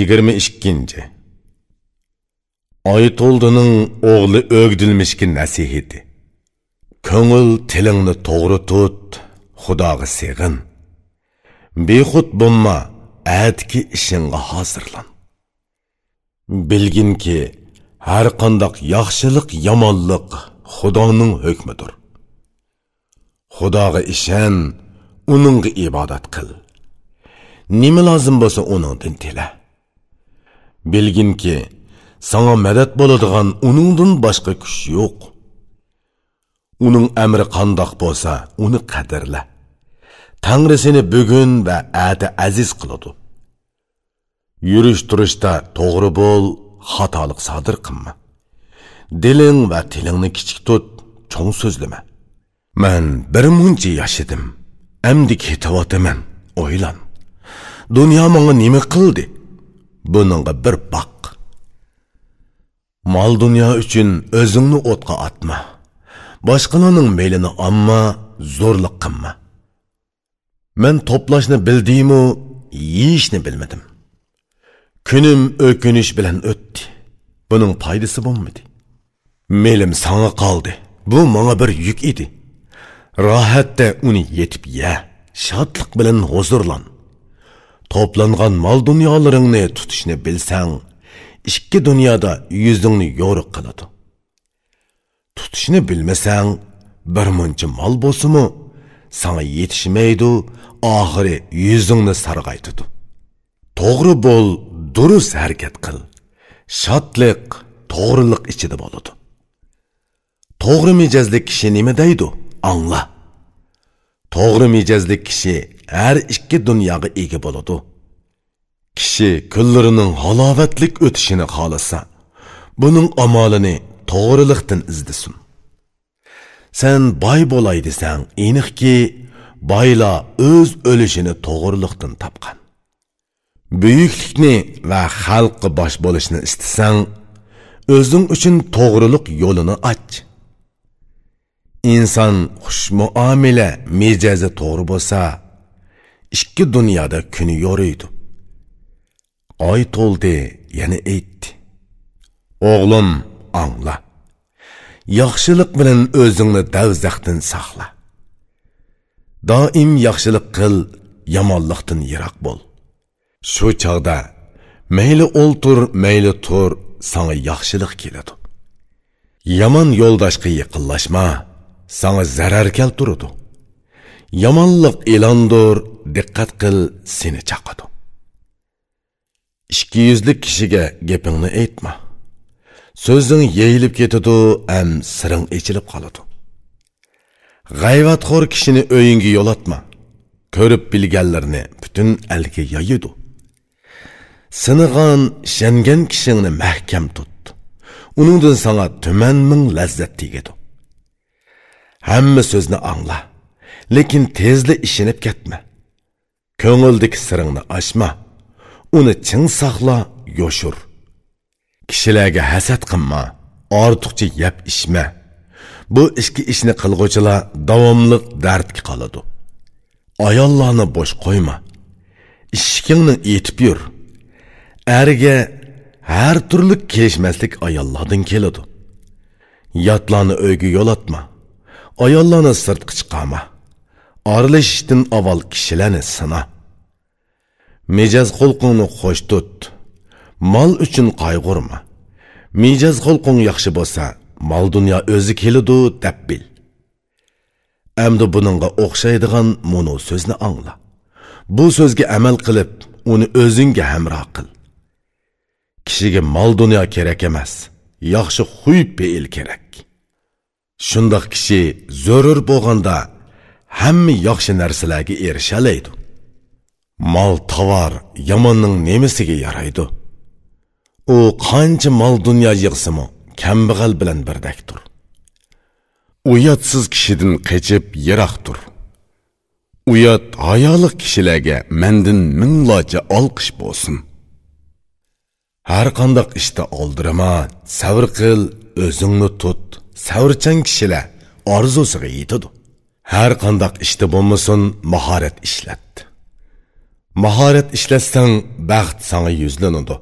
22. oyto'ldining o'g'li o'gdilmishki nasihati. Ko'ngil tilingni to'g'ri tut, Xudoga seg'in. Bexud bo'lma, atki ishingga hozirlan. Bilginki, har qandoq yaxshilik, yomonlik Xudoning hukmidir. Xudoga ishon, uningga ibodat qil. Nima lozim bo'lsa uningdan tila. Bilginki, sana madad bo'ladigan uningdan boshqa kuch yo'q. Uning amri qandoq bo'lsa, uni qadrla. Tangri seni bugun va ati aziz qiladi. Yurish turishda to'g'ri bo'l, xatolik sodir qilma. Diling va tilingni kichik tut, cho'ng so'zlama. Men bir muncha yashadim. Amdi ketayotaman. O'ylan. Dunyo menga nima qildi? Buningga bir boq Mal dunyo uchun o'zingni o'tqa otma Boshqalarning me'lini omma zo'rlik qilma. Men to'plashni bildimu, yeyishni bilmadim. Kunim o'kinish bilan o'tdi. Buning foydasi bo'lmadi. Melim sanga qoldi. Bu menga bir yuk edi. Rohatda uni yetib ye. Shodlik bilan huzurlan. Toplangan mal dunyolaringni tutishni bilsang, ikki dunyoda yuzingni yo'riq qiladi. Tutishni bilmasang, bir muncha mol bo'lsa-mu, sana yetishmaydi, oxiri yuzingni sarg'aytidi. To'g'ri bo'l, durust harakat qil. Shodlik, to'g'rilik ichida bo'ladi. To'g'ri mijozli kishi nima deydi? Angla. To'g'ri mijozli kishi har ikki dunyoga ega bo'ladi. Kishi kunlarining halovatlik o'tishini xohlasa, buning amalini to'g'rilikdan izdisin. Sen boy bo'lay desang, aniqki boylar o'z o'lishini to'g'rilikdan topgan. Buyuklikni va xalqqa bosh bo'lishni istasang, o'zing uchun to'g'rilik yo'lini och. Inson xush muomala to'g'ri bo'lsa ikki dunyoda kuni yo'riydi. Oy to'ldi yana aytdi o'g'lim angla yaxshilik bilan o'zingni davzaqdan saqla. Doim yaxshilik qil yomonlikdan yiroq bo'l. Shu chog'da mayli o'ltir mayli tur sanga yaxshilik keladi. Yomon yo'ldoshga yaqinlashma. Sana zarar keltiradi yomonlik e'londir diqqat qil seni chaqadi ikki yuzlik kishiga gapingni aytma. So'zing yeyilib ketadi сырың siring ichilib qoladi. G'ayvatxo'r kishini o'yinga yo'latma. Ko'rib bilganlarni butun alga yoyidi. Sinig'an shangan kishingni mahkam tut. Uningdan sanga tuman ming lazzat tegadi. Hamma so'zni angla. Lekin tezli ishinib ketma. Ko'ngildagi siringni ochma. Uni chin saqla yoshur. Kishilarga hasad qilma. Ortiqcha yap ishma bu ichki ishni qilg'uvchilar davomli dardga qoladi. Ayollarni bo'sh qo'yma. Ishkingni etib yur. Arga har turli kelishmaslik ayollardan keladi. Yotlarni uyga yo'latma. Ayollarni sirtqa chiqama oralashishdan avval kishilarni sina mijoz xulqingni xo'sh tut mol uchun qayg'urma mijoz xulqing yaxshi bo'lsa mol dunyo o'zi keladi deb bil Әмді бұныңға оқшайдыған мұны so'zni аңла. Бұл сөзге әмәл қылып, оны өзіңге әмра қыл. Кішіге мал дүния керек емес, яқшы хуй пейіл керек. Шындақ кіші зөрір болғанда, әмі яқшы нәрселерге ерішәлейді. Мал тавар яманның немесіге ярайды. О, қанчы мал дүния жығсымы, кәмбіғал білән бірдәктір. uyatsiz kishidan qechib yiroq tur uyat hayoliq kishilarga mendin minglarcha olqish bo'lsin har qandoq ishda oldirama savr qil o'zingni tut savrchan kishilar orzusiga yetadi. Har qandoq ishda bo'lmasin mahorat ishlat mahorat ishlatsang baxt sanga yuzlanadi.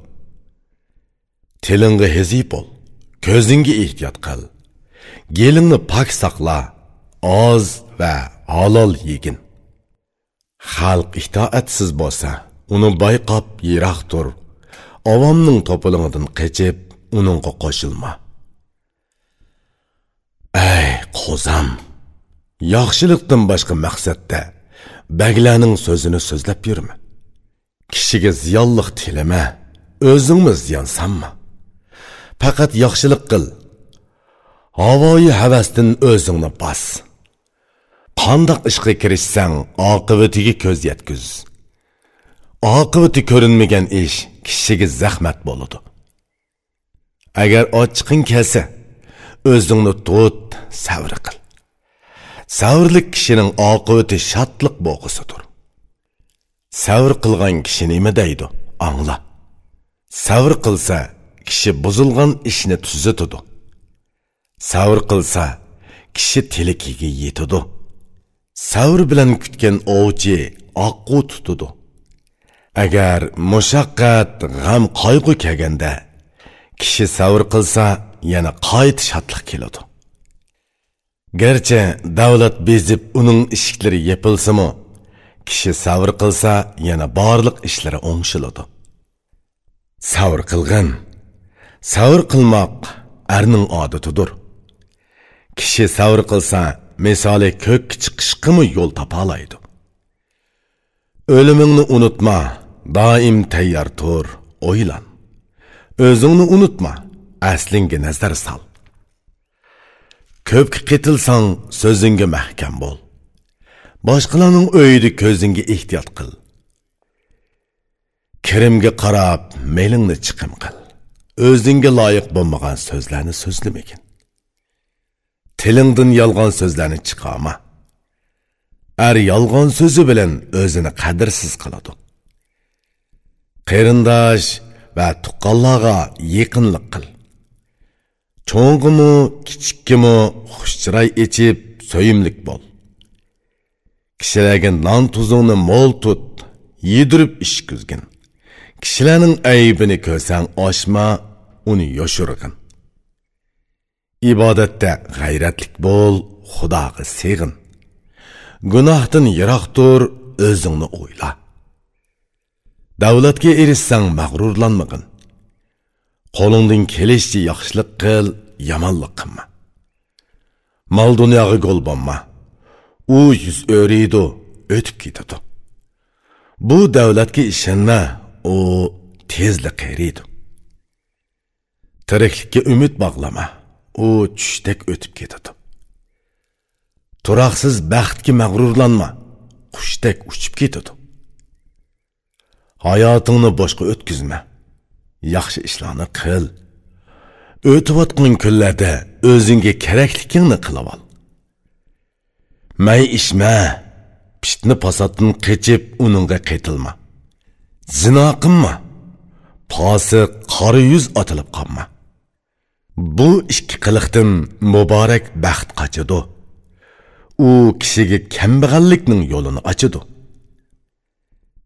Tilingga hezib bo'l ko'zingga ehtiyot qil. Gelingni pok saqla oz va halol yegin. Xalq itoatsiz bo'lsa uni bayqab yiroq tur. Avomning to'piling'idan qechib uningga qo'shilma. Ey qo'zam yaxshilikdan boshqa maqsadda baglarning so'zini so'zlab yurma kishiga ziyonliq tilama o'zingmi ziyonsanma Пәкәт яқшылық қыл. Авайы havasdan o'zingni бас. qandoq ішқы kirishsang oqibatiga көз еткіз. oqibati көрінмеген іш кішіге зәхмәт болуды. Әгер ачқын кәсі, o'zingni tut savr qil. Savrlik kishining oqibati shodlik bo'g'isidir savr qilgan kishi nima deydi? Angla. Savr qilsa kishi buzilgan ishni tuzitidi savr qilsa kishi tilikiga yetidi savr bilan kutgan ovchi oqqu tutudi agar mushaqqat g'am qayg'u kelganda kishi savr qilsa yana qayt shodlik keladi. Garchi davlat bezib uning eshiklari yepilsimi kishi savr qilsa yana borliq ishlari o'ngshiladi. Savr qilg'in savr qilmoq arning odatidir. Kishi savr qilsa misoli ko'k chiqishqimi yo'l topolaydi o'limingni unutma doim tayyor tur o'ylan. O'zingni unutma aslingga nazar sol ko'pga qetilsang so'zingga mahkam bo'l. Boshqalarning o'yida ko'zingga ehtiyot qil. Kirimga qarab melingni chiqim qil. O'zingga loyiq bo'lmagan so'zlarni so'zlamagin. Tilingdan yolg'on so'zlarni chiqarma ar yolg'on so'zi bilan o'zini qadrsiz qiladi. Qarindosh va tuqqanlarga yaqinlik qil. Cho'ng'imi kichikkimi xushchiroy ichib so'yimlik bo'l kishilarga non tuzingni mo'l tut yedirib ishkuzgin kishilarning aybini ko'rsang oshma uni yoshirg'in ibodatda g'ayratlik bo'l xudoga seg'in gunohdan yiroq tur o'zingni o'yla davlatga erishsang mag'rurlanmag'in qo'lingdan kelishicha yaxshilik qil yomonlik qilma. Mol dunyoga go'l bo'lma. U yuz o'riydi o'tib ketadi. Bu davlatga ishonma u tezli qayriydi tiriklikka umid bog'lama u tushdek o'tib ketadi. Turoqsiz baxtga mag'rurlanma qushdek uchib ketadi. Hayotingni boshqa o'tkazma. Yaxshi ishlarni qil. O'tayotgan kunlarda o'zingga kerakligingni qilib ol. May ishma pishni pasatdan qechib uningga qaytilma. Zino qilma. Posiq qora yuz otilib qolma. Bu ikki qiliqdan muborak baxt qochidi u kishiga kambag'allikning yo'lini ochidi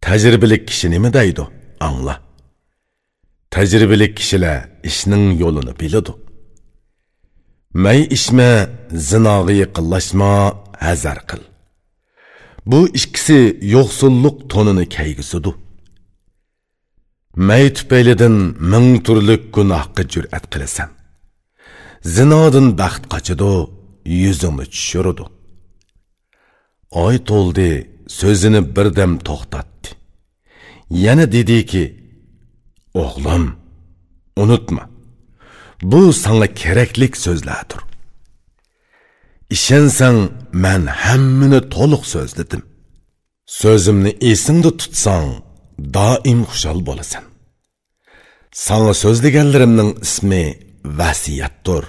tajribali kishi nima deydi? Angla. Tajribali kishilar ishning yo'lini biladi. May ishma zinoga yaqinlashma hazar qil. Bu ikkisi yo'qsullik to'nini kaygisidu may tufaylidan ming turli gunohga jur'at qilasan. Zinodan baxt qochidi yuzingni tushirdi oy to'ldi so'zini birdam to'xtatdi. Yana dediki o'g'lim unutma bu sanga keraklik so'zlardir. Ishansang man hammani to'liq so'zladim. So'zimni esingda tutsang doim xushal bo'lasan. Sanga so'zlaganlarimning ismi vasiyatdir.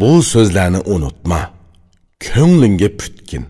Bu so'zlarni unutma ko'nglingga putkin.